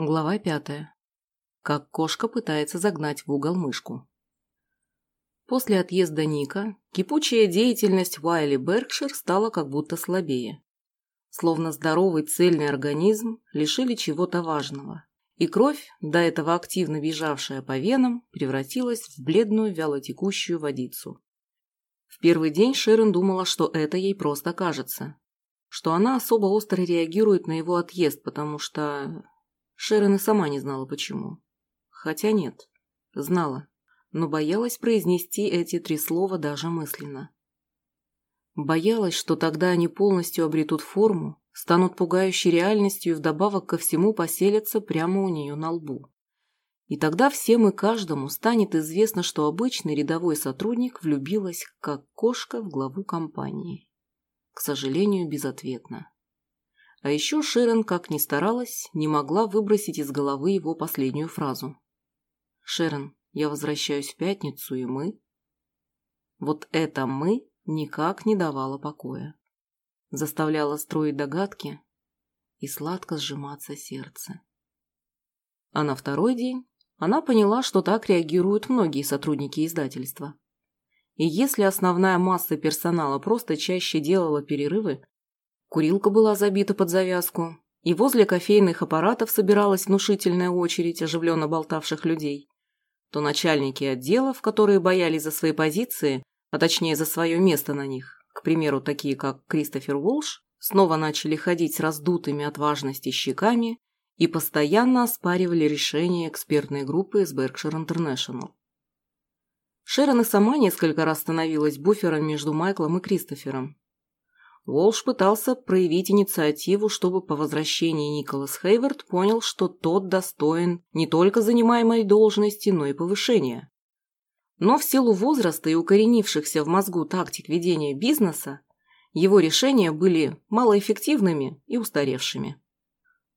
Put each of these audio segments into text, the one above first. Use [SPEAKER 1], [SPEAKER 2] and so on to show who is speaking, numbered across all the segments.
[SPEAKER 1] Глава пятая. Как кошка пытается загнать в угол мышку. После отъезда Ника кипучая деятельность Уайли Беркшир стала как будто слабее. Словно здоровый цельный организм лишили чего-то важного, и кровь, до этого активно бежавшая по венам, превратилась в бледную вялотекущую водицу. В первый день Шерон думала, что это ей просто кажется, что она особо остро реагирует на его отъезд, потому что Шерон и сама не знала почему. Хотя нет, знала, но боялась произнести эти три слова даже мысленно. Боялась, что тогда они полностью обретут форму, станут пугающей реальностью и вдобавок ко всему поселятся прямо у нее на лбу. И тогда всем и каждому станет известно, что обычный рядовой сотрудник влюбилась, как кошка, в главу компании. К сожалению, безответно. А еще Шерон, как ни старалась, не могла выбросить из головы его последнюю фразу. «Шерон, я возвращаюсь в пятницу, и мы...» Вот это «мы» никак не давало покоя. Заставляло строить догадки и сладко сжиматься сердце. А на второй день она поняла, что так реагируют многие сотрудники издательства. И если основная масса персонала просто чаще делала перерывы, Курилка была забита под завязку, и возле кофейных аппаратов собиралась внушительная очередь оживленно болтавших людей. То начальники отделов, которые боялись за свои позиции, а точнее за свое место на них, к примеру, такие как Кристофер Уолш, снова начали ходить с раздутыми от важности щеками и постоянно оспаривали решения экспертной группы из Berkshire International. Шерон и сама несколько раз становилась буфером между Майклом и Кристофером, Уолш пытался проявить инициативу, чтобы по возвращении Николас Хейвард понял, что тот достоин не только занимаемой должности, но и повышения. Но в силу возраста и укоренившихся в мозгу тактик ведения бизнеса, его решения были малоэффективными и устаревшими.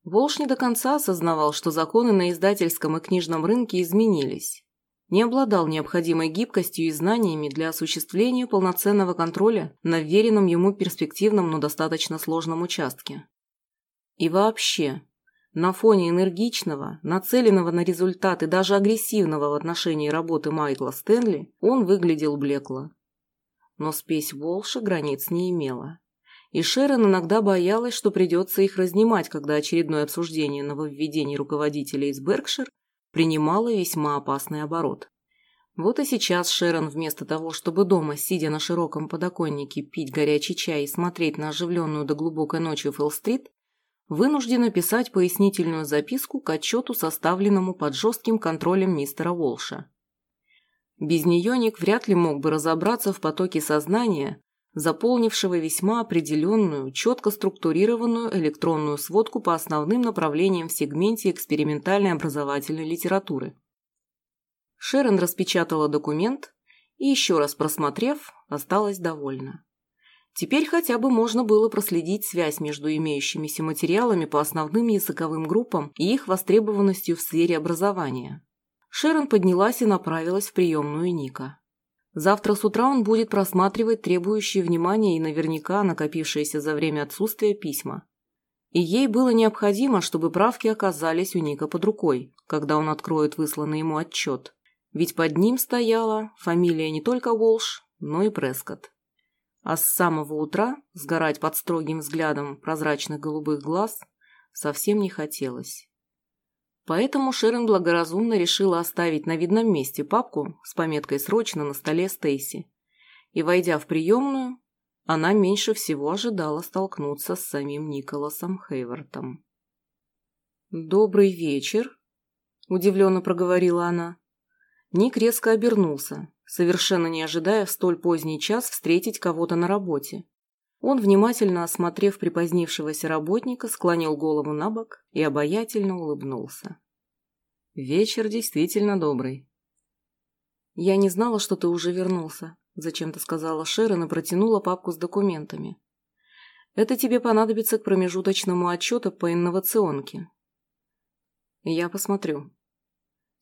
[SPEAKER 1] Волш не до конца осознавал, что законы на издательском и книжном рынке изменились, не обладал необходимой гибкостью и знаниями для осуществления полноценного контроля на веренном ему перспективном, но достаточно сложном участке. И вообще, на фоне энергичного, нацеленного на результаты даже агрессивного в отношении работы Майкла Стэнли, он выглядел блекло. Но спесь Волша границ не имела. И Шерон иногда боялась, что придется их разнимать, когда очередное обсуждение нововведений руководителя из Беркшир принимала весьма опасный оборот. Вот и сейчас Шерон вместо того, чтобы дома, сидя на широком подоконнике, пить горячий чай и смотреть на оживленную до глубокой ночи Фэлл-стрит, вынуждена писать пояснительную записку к отчету, составленному под жестким контролем мистера Волша. Без нее Ник вряд ли мог бы разобраться в потоке сознания, заполнившего весьма определенную, четко структурированную электронную сводку по основным направлениям в сегменте экспериментальной образовательной литературы. Шерон распечатала документ и, еще раз просмотрев, осталась довольна. Теперь хотя бы можно было проследить связь между имеющимися материалами по основным языковым группам и их востребованностью в сфере образования. Шерон поднялась и направилась в приемную Ника. Завтра с утра он будет просматривать требующие внимания и наверняка накопившиеся за время отсутствия письма. И ей было необходимо, чтобы правки оказались у Ника под рукой, когда он откроет высланный ему отчет. Ведь под ним стояла фамилия не только Волш, но и Прескотт. А с самого утра сгорать под строгим взглядом прозрачных голубых глаз совсем не хотелось. Поэтому Шерон благоразумно решила оставить на видном месте папку с пометкой «Срочно» на столе Стейси. И, войдя в приемную, она меньше всего ожидала столкнуться с самим Николасом Хейвартом. «Добрый вечер», – удивленно проговорила она. Ник резко обернулся, совершенно не ожидая в столь поздний час встретить кого-то на работе. Он, внимательно осмотрев припозднившегося работника, склонил голову на бок и обаятельно улыбнулся. «Вечер действительно добрый». «Я не знала, что ты уже вернулся», – зачем-то сказала Шерон и протянула папку с документами. «Это тебе понадобится к промежуточному отчету по инновационке». «Я посмотрю».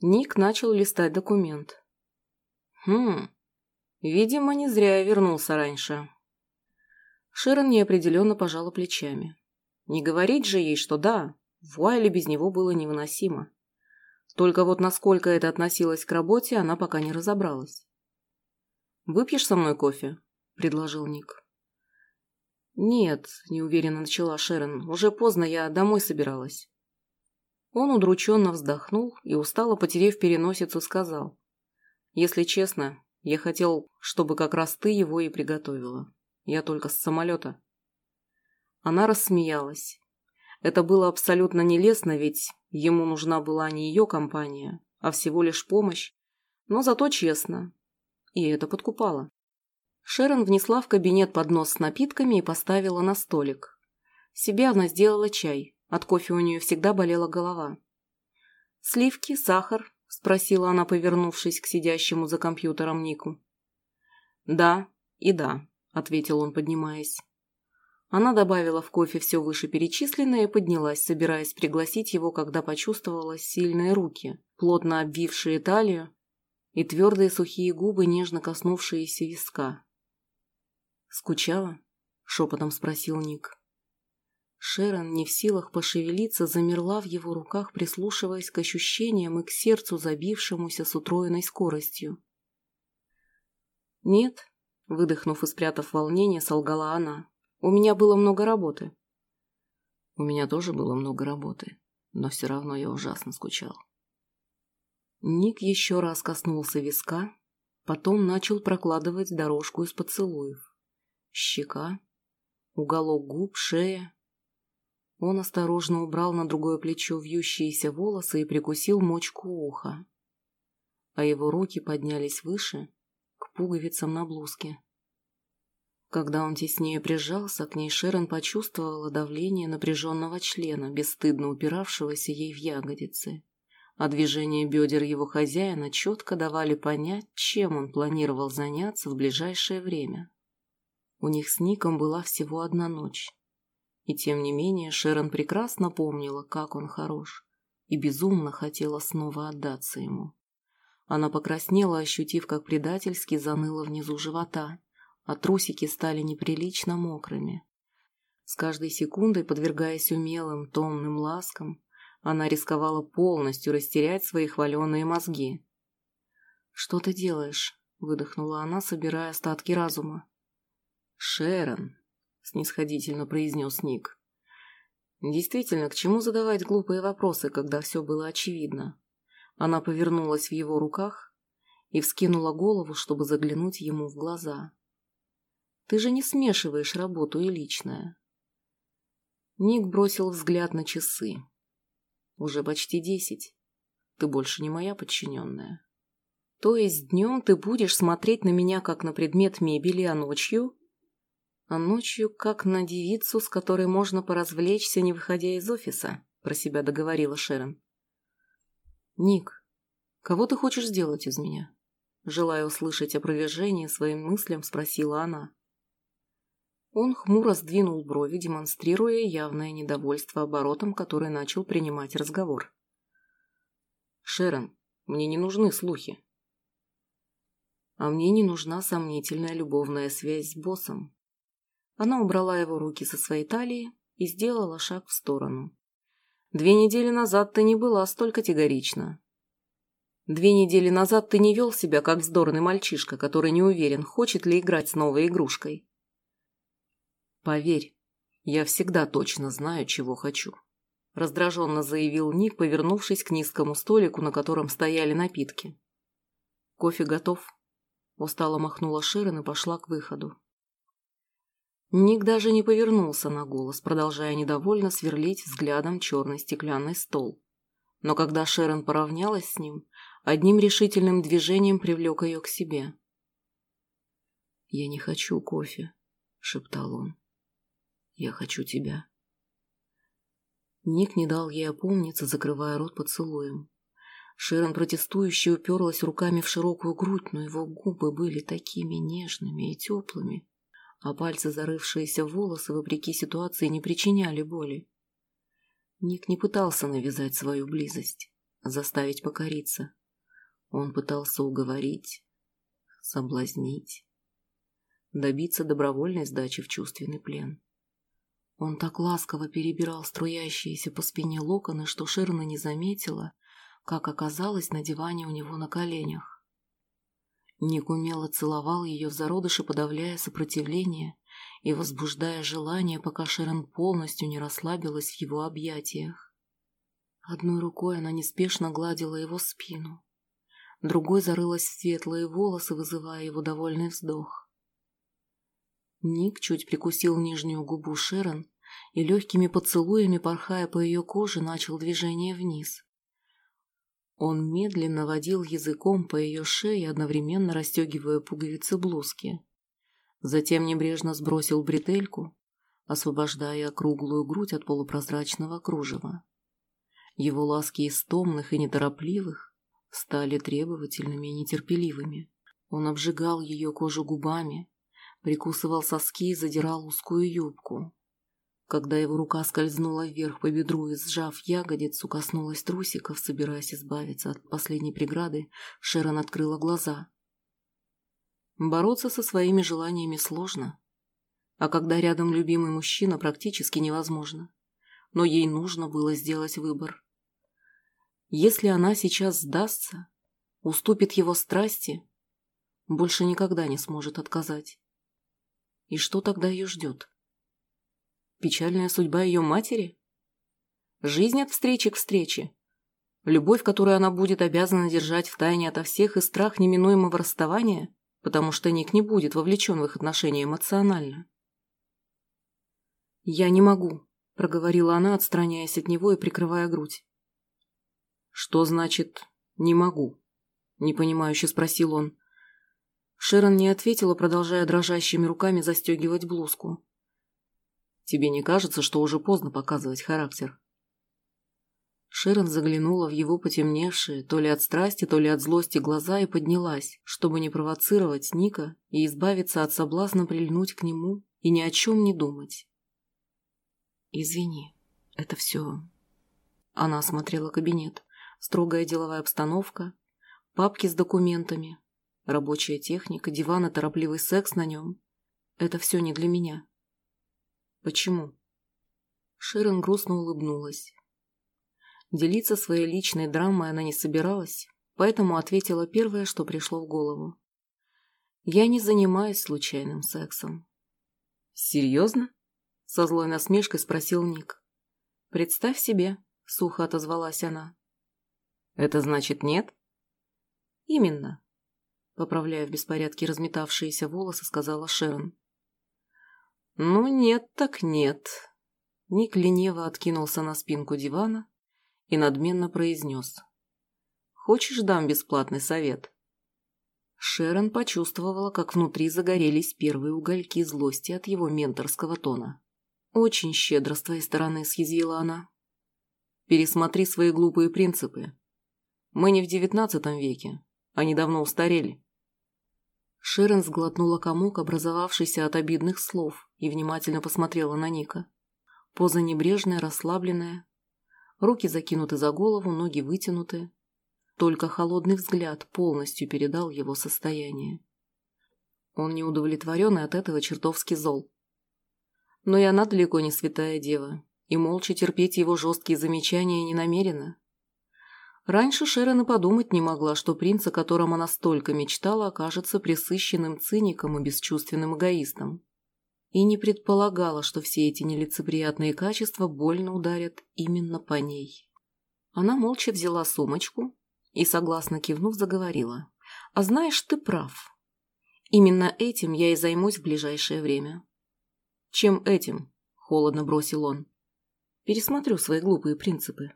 [SPEAKER 1] Ник начал листать документ. «Хм, видимо, не зря я вернулся раньше». Шерон неопределенно пожала плечами. Не говорить же ей, что да, В Уайле без него было невыносимо. Только вот насколько это относилось к работе, она пока не разобралась. «Выпьешь со мной кофе?» – предложил Ник. «Нет», – неуверенно начала Шерон, – «уже поздно, я домой собиралась». Он удрученно вздохнул и, устало потерев переносицу, сказал. «Если честно, я хотел, чтобы как раз ты его и приготовила. Я только с самолета». Она рассмеялась. Это было абсолютно нелестно, ведь ему нужна была не ее компания, а всего лишь помощь, но зато честно. И это подкупало. Шерон внесла в кабинет поднос с напитками и поставила на столик. Себе она сделала чай, от кофе у нее всегда болела голова. «Сливки, сахар?» – спросила она, повернувшись к сидящему за компьютером Нику. «Да и да», – ответил он, поднимаясь. Она добавила в кофе все вышеперечисленное и поднялась, собираясь пригласить его, когда почувствовала сильные руки, плотно обвившие талию, и твердые сухие губы, нежно коснувшиеся виска. «Скучала?» – шепотом спросил Ник. Шерон, не в силах пошевелиться, замерла в его руках, прислушиваясь к ощущениям и к сердцу, забившемуся с утроенной скоростью. «Нет», – выдохнув и спрятав волнение, солгала она. «У меня было много работы». «У меня тоже было много работы, но все равно я ужасно скучал». Ник еще раз коснулся виска, потом начал прокладывать дорожку из поцелуев. Щека, уголок губ, шея, он осторожно убрал на другое плечо вьющиеся волосы и прикусил мочку уха. А его руки поднялись выше, к пуговицам на блузке. Когда он теснее прижался, к ней Шерон почувствовала давление напряженного члена, бесстыдно упиравшегося ей в ягодицы. А движения бедер его хозяина четко давали понять, чем он планировал заняться в ближайшее время. У них с Ником была всего одна ночь. И тем не менее Шерон прекрасно помнила, как он хорош, и безумно хотела снова отдаться ему. Она покраснела, ощутив, как предательски заныло внизу живота, а трусики стали неприлично мокрыми. С каждой секундой, подвергаясь умелым, томным ласкам, она рисковала полностью растерять свои хваленые мозги. «Что ты делаешь?» – выдохнула она, собирая остатки разума. «Шерон», снисходительно произнес Ник. Действительно, к чему задавать глупые вопросы, когда все было очевидно? Она повернулась в его руках и вскинула голову, чтобы заглянуть ему в глаза. «Ты же не смешиваешь работу и личное». Ник бросил взгляд на часы. «Уже почти десять. Ты больше не моя подчиненная». «То есть днем ты будешь смотреть на меня как на предмет мебели, а ночью а ночью как на девицу, с которой можно поразвлечься, не выходя из офиса, про себя договорила Шерон. Ник, кого ты хочешь сделать из меня? Желая услышать опровержение своим мыслям, спросила она. Он хмуро сдвинул брови, демонстрируя явное недовольство оборотом, который начал принимать разговор. «Шерон, мне не нужны слухи». «А мне не нужна сомнительная любовная связь с боссом. Она убрала его руки со своей талии и сделала шаг в сторону. «Две недели назад ты не была столь категорична. Две недели назад ты не вел себя, как вздорный мальчишка, который не уверен, хочет ли играть с новой игрушкой. Поверь, я всегда точно знаю, чего хочу», – раздраженно заявил Ник, повернувшись к низкому столику, на котором стояли напитки. «Кофе готов», – устало махнула Ширен и пошла к выходу. Ник даже не повернулся на голос, продолжая недовольно сверлить взглядом черный стеклянный стол. Но когда Шерон поравнялась с ним, одним решительным движением привлек ее к себе. «Я не хочу кофе», — шептал он. «Я хочу тебя». Ник не дал ей опомниться, закрывая рот поцелуем. Шерон протестующе уперлась руками в широкую грудь, но его губы были такими нежными и теплыми, а пальцы, зарывшиеся в волосы, вопреки ситуации, не причиняли боли. Ник не пытался навязать свою близость, заставить покориться. Он пытался уговорить, соблазнить, добиться добровольной сдачи в чувственный плен. Он так ласково перебирал струящиеся по спине локоны, что Ширна не заметила, как оказалась на диване у него на коленях. Ник умело целовал ее в зародыше, подавляя сопротивление и возбуждая желание, пока Шерон полностью не расслабилась в его объятиях. Одной рукой она неспешно гладила его спину, другой зарылась в светлые волосы, вызывая его довольный вздох. Ник чуть прикусил нижнюю губу Шерон и легкими поцелуями, порхая по ее коже, начал движение вниз. Он медленно водил языком по ее шее, одновременно расстегивая пуговицы блузки. Затем небрежно сбросил бретельку, освобождая круглую грудь от полупрозрачного кружева. Его ласки из томных и неторопливых стали требовательными и нетерпеливыми. Он обжигал ее кожу губами, прикусывал соски и задирал узкую юбку. Когда его рука скользнула вверх по бедру и, сжав ягодицу, коснулась трусиков, собираясь избавиться от последней преграды, Шерон открыла глаза. Бороться со своими желаниями сложно, а когда рядом любимый мужчина, практически невозможно. Но ей нужно было сделать выбор. Если она сейчас сдастся, уступит его страсти, больше никогда не сможет отказать. И что тогда ее ждет? Печальная судьба ее матери? Жизнь от встречи к встрече? Любовь, которую она будет обязана держать в тайне ото всех, и страх неминуемого расставания, потому что Ник не будет вовлечен в их отношения эмоционально. «Я не могу», – проговорила она, отстраняясь от него и прикрывая грудь. «Что значит «не могу»?» – непонимающе спросил он. Шерон не ответила, продолжая дрожащими руками застегивать блузку. Тебе не кажется, что уже поздно показывать характер?» Шерон заглянула в его потемневшие, то ли от страсти, то ли от злости глаза и поднялась, чтобы не провоцировать Ника и избавиться от соблазна прильнуть к нему и ни о чем не думать. «Извини, это все...» Она осмотрела кабинет. Строгая деловая обстановка, папки с документами, рабочая техника, диван и торопливый секс на нем. Это все не для меня. Почему? Шерон грустно улыбнулась. Делиться своей личной драмой она не собиралась, поэтому ответила первое, что пришло в голову. Я не занимаюсь случайным сексом. Серьезно? Со злой насмешкой спросил Ник. Представь себе, сухо отозвалась она. Это значит нет? Именно. Поправляя в беспорядке разметавшиеся волосы, сказала Шерон. «Ну нет так нет». Ник лениво откинулся на спинку дивана и надменно произнес. «Хочешь, дам бесплатный совет?» Шерон почувствовала, как внутри загорелись первые угольки злости от его менторского тона. «Очень щедро с твоей стороны», — съязвила она. «Пересмотри свои глупые принципы. Мы не в девятнадцатом веке, они давно устарели». Шерон сглотнула комок, образовавшийся от обидных слов, и внимательно посмотрела на Ника. Поза небрежная, расслабленная. Руки закинуты за голову, ноги вытянуты. Только холодный взгляд полностью передал его состояние. Он не удовлетворен и от этого чертовски зол. Но и она далеко не святая дева, и молча терпеть его жесткие замечания не намерена. Раньше Шерон и подумать не могла, что принц, о котором она столько мечтала, окажется присыщенным циником и бесчувственным эгоистом. И не предполагала, что все эти нелицеприятные качества больно ударят именно по ней. Она молча взяла сумочку и, согласно кивнув, заговорила. «А знаешь, ты прав. Именно этим я и займусь в ближайшее время». «Чем этим?» – холодно бросил он. «Пересмотрю свои глупые принципы».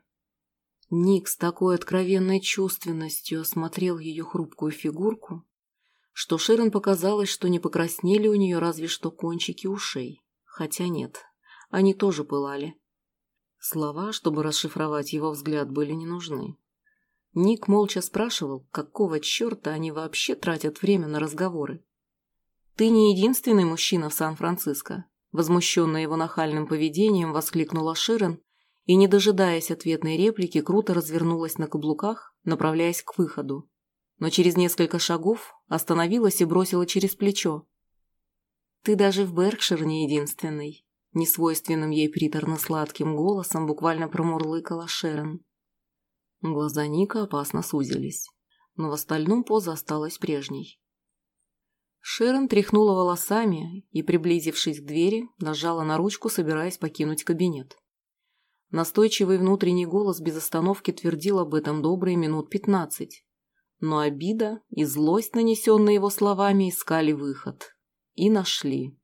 [SPEAKER 1] Ник с такой откровенной чувственностью осмотрел ее хрупкую фигурку, что Шерон показалось, что не покраснели у нее разве что кончики ушей. Хотя нет, они тоже пылали. Слова, чтобы расшифровать его взгляд, были не нужны. Ник молча спрашивал, какого черта они вообще тратят время на разговоры. «Ты не единственный мужчина в Сан-Франциско», возмущенная его нахальным поведением, воскликнула Ширен и, не дожидаясь ответной реплики, круто развернулась на каблуках, направляясь к выходу. Но через несколько шагов остановилась и бросила через плечо. «Ты даже в Беркшир не единственный. Несвойственным ей приторно-сладким голосом буквально промурлыкала Шерон. Глаза Ника опасно сузились, но в остальном поза осталась прежней. Шерон тряхнула волосами и, приблизившись к двери, нажала на ручку, собираясь покинуть кабинет. Настойчивый внутренний голос без остановки твердил об этом добрые минут пятнадцать. Но обида и злость, нанесенные его словами, искали выход. И нашли.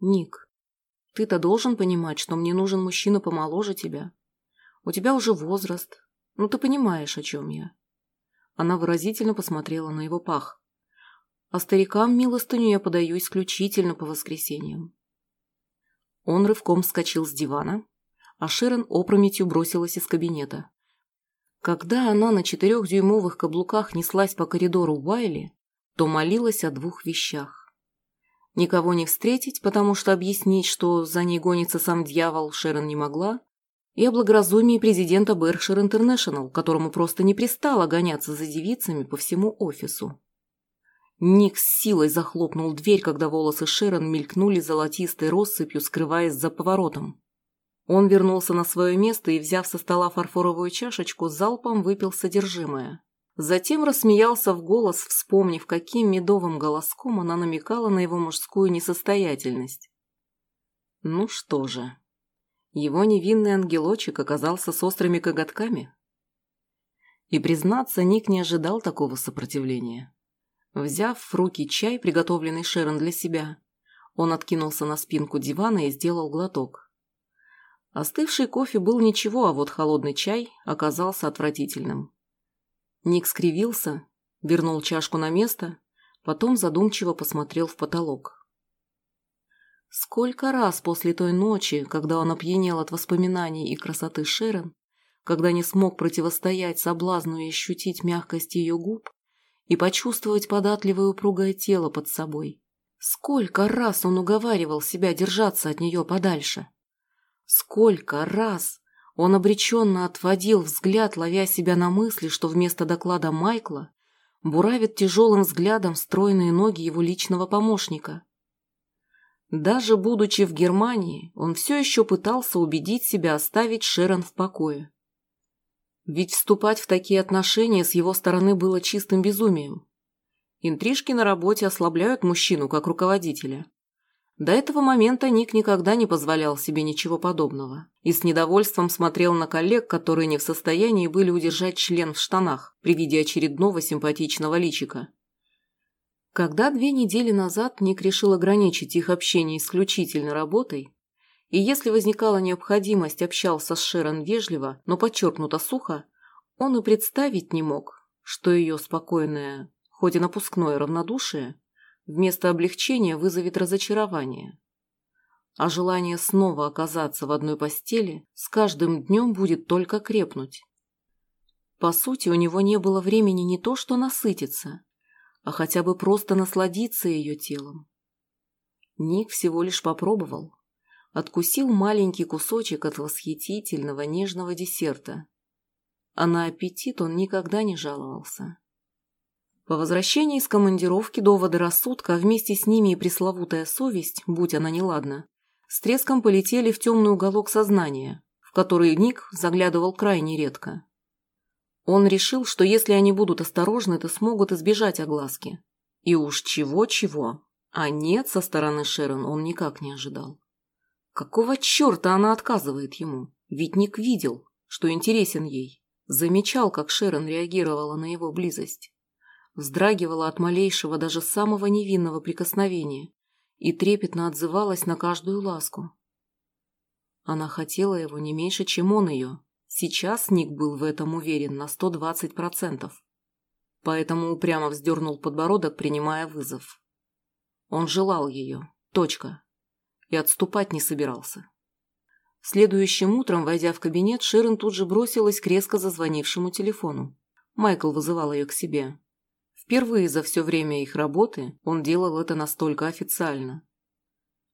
[SPEAKER 1] «Ник, ты-то должен понимать, что мне нужен мужчина помоложе тебя. У тебя уже возраст. Ну, ты понимаешь, о чем я». Она выразительно посмотрела на его пах. А старикам милостыню я подаю исключительно по воскресеньям. Он рывком вскочил с дивана, а Шерон опрометью бросилась из кабинета. Когда она на четырехдюймовых каблуках неслась по коридору Уайли, то молилась о двух вещах. Никого не встретить, потому что объяснить, что за ней гонится сам дьявол, Шерон не могла, и о благоразумии президента Berkshire Интернешнл, которому просто не пристало гоняться за девицами по всему офису. Ник с силой захлопнул дверь, когда волосы Шерон мелькнули золотистой россыпью, скрываясь за поворотом. Он вернулся на свое место и, взяв со стола фарфоровую чашечку, залпом выпил содержимое. Затем рассмеялся в голос, вспомнив, каким медовым голоском она намекала на его мужскую несостоятельность. Ну что же, его невинный ангелочек оказался с острыми коготками. И, признаться, Ник не ожидал такого сопротивления. Взяв в руки чай, приготовленный Шерон для себя, он откинулся на спинку дивана и сделал глоток. Остывший кофе был ничего, а вот холодный чай оказался отвратительным. Ник скривился, вернул чашку на место, потом задумчиво посмотрел в потолок. Сколько раз после той ночи, когда он опьянел от воспоминаний и красоты Шерон, когда не смог противостоять соблазну и ощутить мягкость ее губ, и почувствовать податливое упругое тело под собой. Сколько раз он уговаривал себя держаться от нее подальше. Сколько раз он обреченно отводил взгляд, ловя себя на мысли, что вместо доклада Майкла буравит тяжелым взглядом стройные ноги его личного помощника. Даже будучи в Германии, он все еще пытался убедить себя оставить Шерон в покое. Ведь вступать в такие отношения с его стороны было чистым безумием. Интрижки на работе ослабляют мужчину как руководителя. До этого момента Ник никогда не позволял себе ничего подобного и с недовольством смотрел на коллег, которые не в состоянии были удержать член в штанах при виде очередного симпатичного личика. Когда две недели назад Ник решил ограничить их общение исключительно работой, и если возникала необходимость общался с Шерон вежливо, но подчеркнуто сухо, он и представить не мог, что ее спокойное, хоть и напускное равнодушие, вместо облегчения вызовет разочарование. А желание снова оказаться в одной постели с каждым днем будет только крепнуть. По сути, у него не было времени не то что насытиться, а хотя бы просто насладиться ее телом. Ник всего лишь попробовал, откусил маленький кусочек от восхитительного нежного десерта. А на аппетит он никогда не жаловался. По возвращении из командировки доводы рассудка, а вместе с ними и пресловутая совесть, будь она неладна, с треском полетели в темный уголок сознания, в который Ник заглядывал крайне редко. Он решил, что если они будут осторожны, то смогут избежать огласки. И уж чего-чего, а нет со стороны Шерон он никак не ожидал. Какого черта она отказывает ему? Ведь Ник видел, что интересен ей. Замечал, как Шерон реагировала на его близость. Вздрагивала от малейшего, даже самого невинного прикосновения и трепетно отзывалась на каждую ласку. Она хотела его не меньше, чем он ее. Сейчас Ник был в этом уверен на 120%. Поэтому упрямо вздернул подбородок, принимая вызов. Он желал ее. Точка и отступать не собирался. Следующим утром, войдя в кабинет, Ширен тут же бросилась к резко зазвонившему телефону. Майкл вызывал ее к себе. Впервые за все время их работы он делал это настолько официально.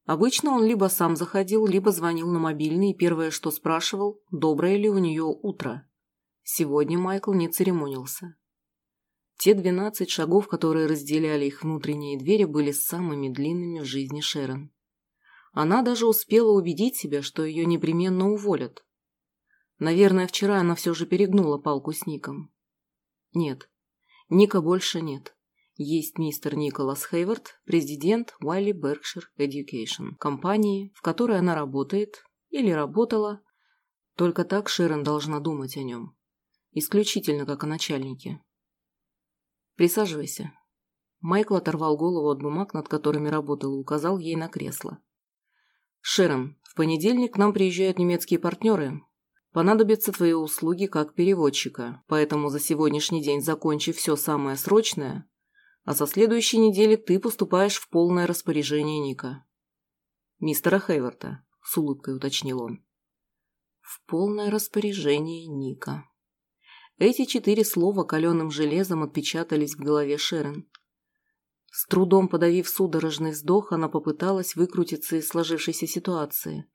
[SPEAKER 1] Обычно он либо сам заходил, либо звонил на мобильный и первое, что спрашивал, доброе ли у нее утро. Сегодня Майкл не церемонился. Те двенадцать шагов, которые разделяли их внутренние двери, были самыми длинными в жизни Шерон. Она даже успела убедить себя, что ее непременно уволят. Наверное, вчера она все же перегнула палку с Ником. Нет, Ника больше нет. Есть мистер Николас Хейвард, президент Wiley Berkshire Education, компании, в которой она работает или работала. Только так Шерон должна думать о нем. Исключительно как о начальнике. Присаживайся. Майкл оторвал голову от бумаг, над которыми работал, и указал ей на кресло. Шерон, в понедельник к нам приезжают немецкие партнеры. Понадобятся твои услуги как переводчика, поэтому за сегодняшний день закончи все самое срочное, а со следующей недели ты поступаешь в полное распоряжение Ника. Мистера Хейварта, с улыбкой уточнил он. В полное распоряжение Ника. Эти четыре слова каленым железом отпечатались в голове Шерон. С трудом подавив судорожный вздох, она попыталась выкрутиться из сложившейся ситуации.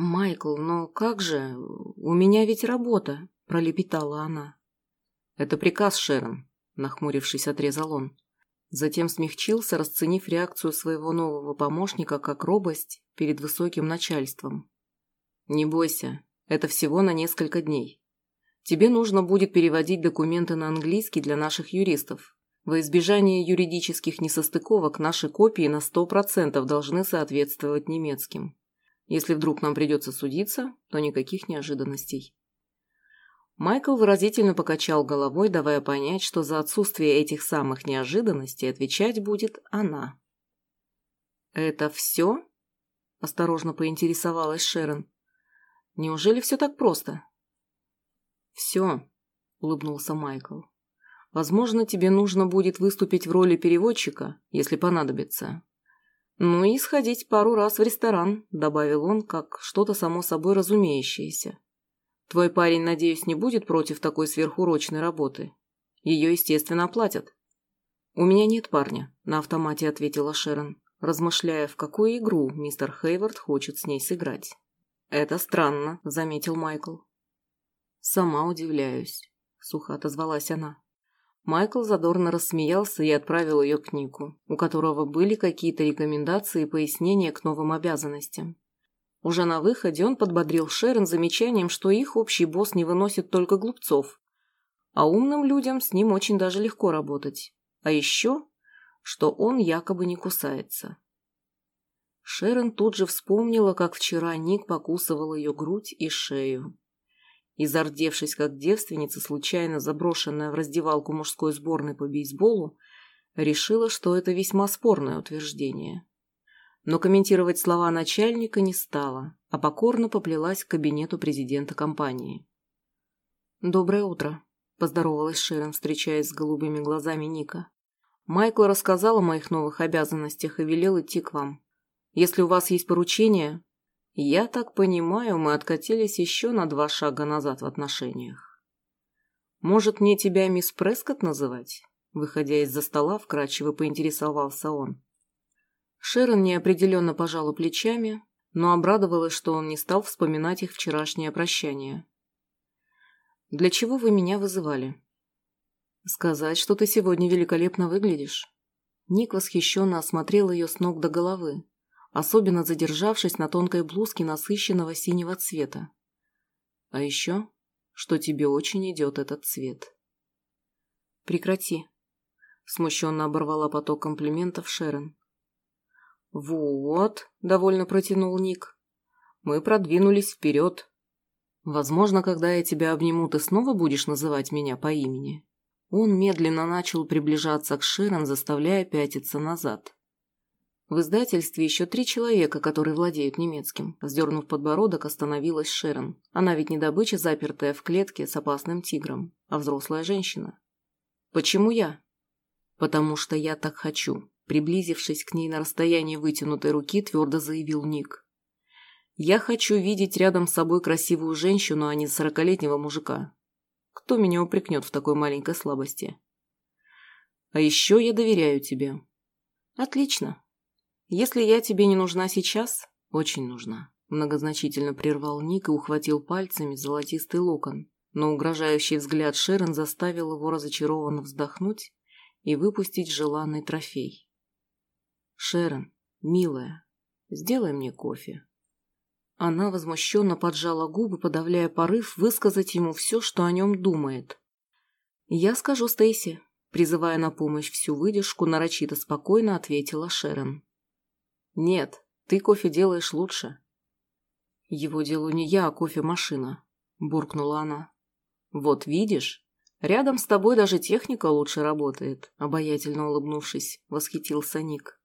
[SPEAKER 1] «Майкл, но как же? У меня ведь работа», – пролепетала она. «Это приказ, Шерон», – нахмурившись, отрезал он. Затем смягчился, расценив реакцию своего нового помощника как робость перед высоким начальством. «Не бойся, это всего на несколько дней. Тебе нужно будет переводить документы на английский для наших юристов. Во избежание юридических несостыковок наши копии на 100% должны соответствовать немецким. Если вдруг нам придется судиться, то никаких неожиданностей». Майкл выразительно покачал головой, давая понять, что за отсутствие этих самых неожиданностей отвечать будет она. «Это все?» – осторожно поинтересовалась Шерон. «Неужели все так просто?» «Все», – улыбнулся Майкл. «Возможно, тебе нужно будет выступить в роли переводчика, если понадобится. Ну и сходить пару раз в ресторан», – добавил он, как что-то само собой разумеющееся. «Твой парень, надеюсь, не будет против такой сверхурочной работы? Ее, естественно, оплатят». «У меня нет парня», – на автомате ответила Шерон, размышляя, в какую игру мистер Хейвард хочет с ней сыграть. «Это странно», – заметил Майкл. «Сама удивляюсь», – сухо отозвалась она. Майкл задорно рассмеялся и отправил ее к Нику, у которого были какие-то рекомендации и пояснения к новым обязанностям. Уже на выходе он подбодрил Шерон замечанием, что их общий босс не выносит только глупцов, а умным людям с ним очень даже легко работать. А еще, что он якобы не кусается. Шерон тут же вспомнила, как вчера Ник покусывал ее грудь и шею и, зардевшись как девственница, случайно заброшенная в раздевалку мужской сборной по бейсболу, решила, что это весьма спорное утверждение. Но комментировать слова начальника не стала, а покорно поплелась к кабинету президента компании. «Доброе утро», – поздоровалась Шерон, встречаясь с голубыми глазами Ника. «Майкл рассказал о моих новых обязанностях и велел идти к вам. Если у вас есть поручение, я так понимаю, мы откатились еще на два шага назад в отношениях. Может, мне тебя мисс Прескотт называть? Выходя из-за стола, вкрадчиво поинтересовался он. Шерон неопределенно пожала плечами, но обрадовалась, что он не стал вспоминать их вчерашнее прощание. «Для чего вы меня вызывали?» «Сказать, что ты сегодня великолепно выглядишь». Ник восхищенно осмотрел ее с ног до головы, особенно задержавшись на тонкой блузке насыщенного синего цвета. А еще, что тебе очень идет этот цвет. Прекрати. Смущенно оборвала поток комплиментов Шерон. Вот, довольно протянул Ник. Мы продвинулись вперед. Возможно, когда я тебя обниму, ты снова будешь называть меня по имени. Он медленно начал приближаться к Шерон, заставляя пятиться назад. В издательстве еще три человека, которые владеют немецким. Сдернув подбородок, остановилась Шерон. Она ведь не добыча, запертая в клетке с опасным тигром, а взрослая женщина. Почему я? Потому что я так хочу. Приблизившись к ней на расстоянии вытянутой руки, твердо заявил Ник. Я хочу видеть рядом с собой красивую женщину, а не сорокалетнего мужика. Кто меня упрекнет в такой маленькой слабости? А еще я доверяю тебе. Отлично. «Если я тебе не нужна сейчас...» «Очень нужна», – многозначительно прервал Ник и ухватил пальцами золотистый локон. Но угрожающий взгляд Шерон заставил его разочарованно вздохнуть и выпустить желанный трофей. «Шерон, милая, Сделай мне кофе». Она возмущенно поджала губы, подавляя порыв высказать ему все, что о нем думает. «Я скажу Стейси», — призывая на помощь всю выдержку, нарочито спокойно ответила Шерон. «Нет, ты кофе делаешь лучше». «Его делаю не я, а кофемашина», — буркнула она. «Вот видишь, рядом с тобой даже техника лучше работает», — обаятельно улыбнувшись, восхитился Ник.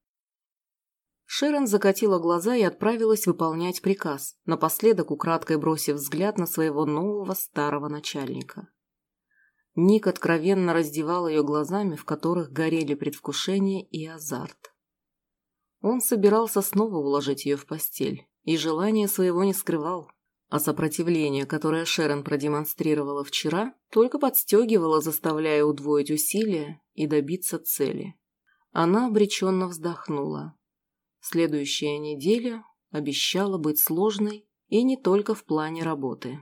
[SPEAKER 1] Шерон закатила глаза и отправилась выполнять приказ, напоследок украдкой бросив взгляд на своего нового старого начальника. Ник откровенно раздевал ее глазами, в которых горели предвкушение и азарт. Он собирался снова уложить ее в постель, и желание своего не скрывал. А сопротивление, которое Шерон продемонстрировала вчера, только подстегивало, заставляя удвоить усилия и добиться цели. Она обреченно вздохнула. Следующая неделя обещала быть сложной и не только в плане работы.